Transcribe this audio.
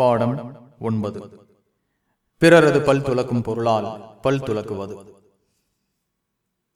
பாடம் ஒன்பது. பிறரது பல் துலக்கும் பொருளால் பல் துலக்குவது